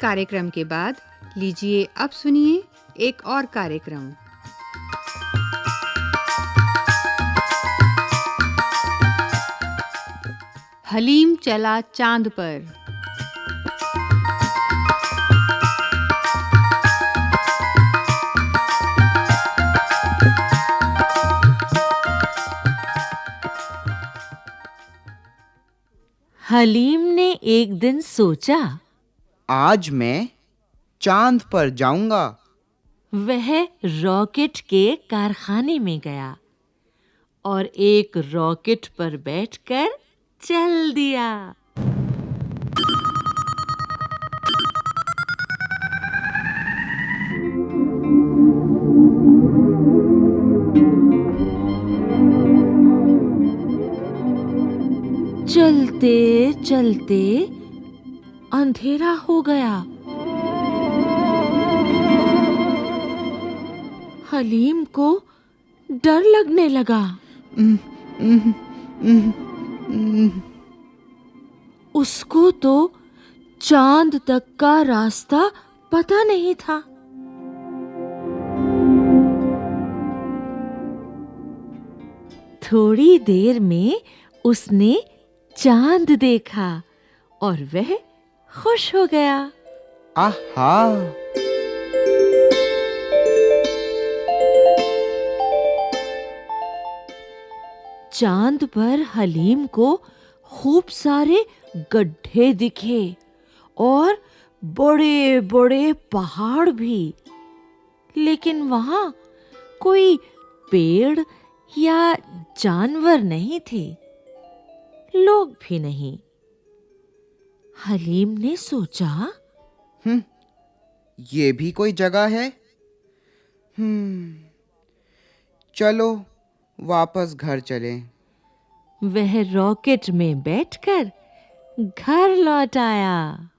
कार्यक्रम के बाद लीजिए अब सुनिए एक और कार्यक्रम। हलीम चला चाँद पर। हलीम ने एक दिन सोचा आज मैं चाँद पर जाऊँगा। वह रॉकेट के कारखाने में गया और एक रॉकेट पर बैठकर चल दिया। चलते चलते अंधेरा हो गया हलीम को डर लगने लगा। उसको तो चाँद तक का रास्ता पता नहीं था थोड़ी देर में उसने चाँद देखा और वह खुश हो गया। आहा। चाँद पर हलीम को खूब सारे गड्ढे दिखे और बड़े-बड़े पहाड़ भी। लेकिन वहाँ कोई पेड़ या जानवर नहीं थे। लोग भी नहीं। हलीम ने सोचा। हम्म ये भी कोई जगह है? हम्म चलो वापस घर चलें। वह रॉकेट में बैठकर घर लौट आया।